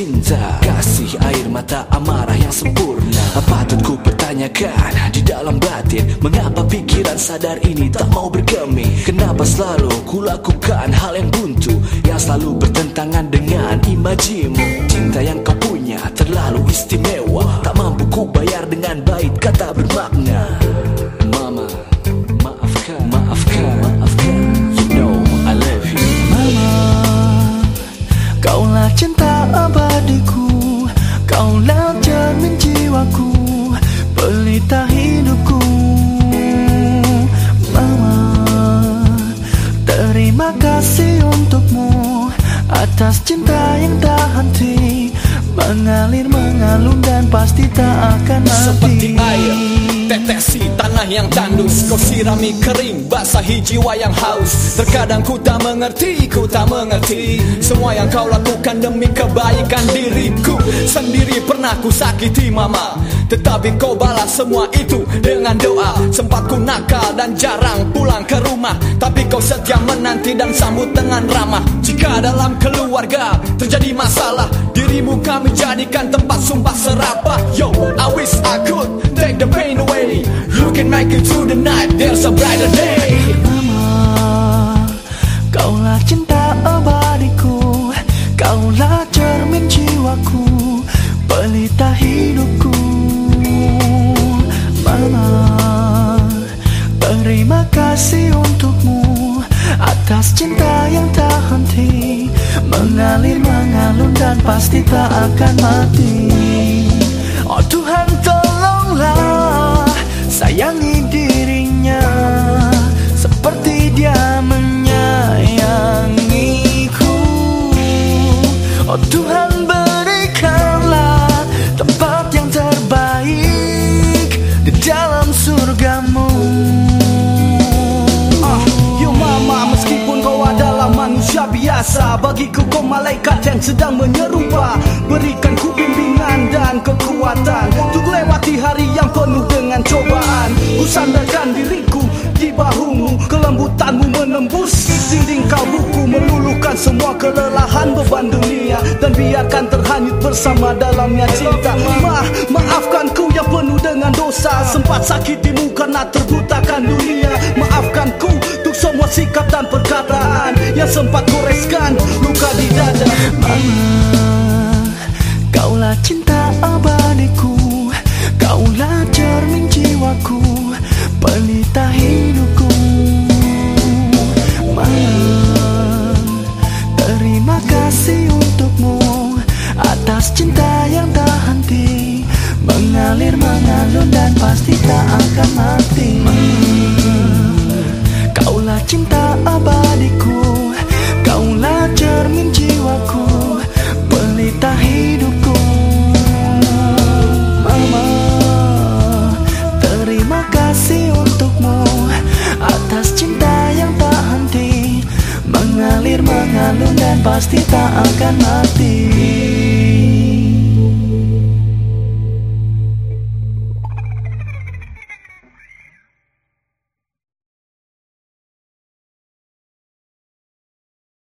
cinta. Kasih air mata amarah yang sempurna. Patut ku pertanyakan di dalam batin Mengapa pikiran sadar ini tak mau bergemi Kenapa selalu ku lakukan hal yang buntu Yang selalu bertentangan dengan imajimu? Cinta yang kau Kaulah cermin jiwaku Pelita hidupku. Mama Terima kasih untukmu Atas cinta yang tak henti. Mengalir mengalun dan pasti tak akan mati. Seperti air Tetesi tanah yang tandus. Kau sirami kering Basahi jiwa yang haus. Terkadang ku tak mengerti Ku tak mengerti. Semua yang kau lakukan Demi kebaikan diriku. Sendiri pernah ku sakiti mama. Tetapi kau balas semua itu Dengan doa. Sempat ku nakal dan jarang pulang ke rumah. Tapi kau setia menanti dan sambut dengan ramah. Jika dalam keluarga Terjadi masalah Dirimu kami jadikan tempat sumpah serapah. Yo, I wish through the night There's a brighter day. Mama Kaulah cinta abadiku Kaulah cermin jiwaku Pelita hidupku. Mama Terima kasih untukmu Atas cinta yang tak henti. Mengalir mengalun dan pasti tak akan mati. Oh Tuhan tolonglah Sayangi dirinya Seperti dia menyayangiku. Oh Tuhan berikanlah Tempat yang terbaik Di dalam surgamu. Ah, Yo mama meskipun kau adalah manusia biasa Bagiku kau malaikat yang sedang menyerupa. Berikan ku bimbingan dan kekuatan sandarkan diriku di bahumu Kelembutanmu menembus. Dinding kalbuku Meluluhkan semua kelelahan beban dunia. Dan biarkan terhanyut bersama dalamnya cinta. Ma, maafkan ku yang penuh dengan dosa. Sempat sakitimu karena terbutakan dunia. Maafkan ku untuk semua sikap dan perkataan Yang sempat goreskan luka di dada. Mama Kaulah cinta abadiku. Kaulah cermin jiwaku Cinta yang tak henti. Mengalir mengalun dan pasti tak akan mati. Kaulah cinta abadiku. Kaulah cermin jiwaku. Pelita hidupku. Mama Terima kasih untukmu. Atas cinta yang tak henti. Mengalir mengalun dan pasti tak akan mati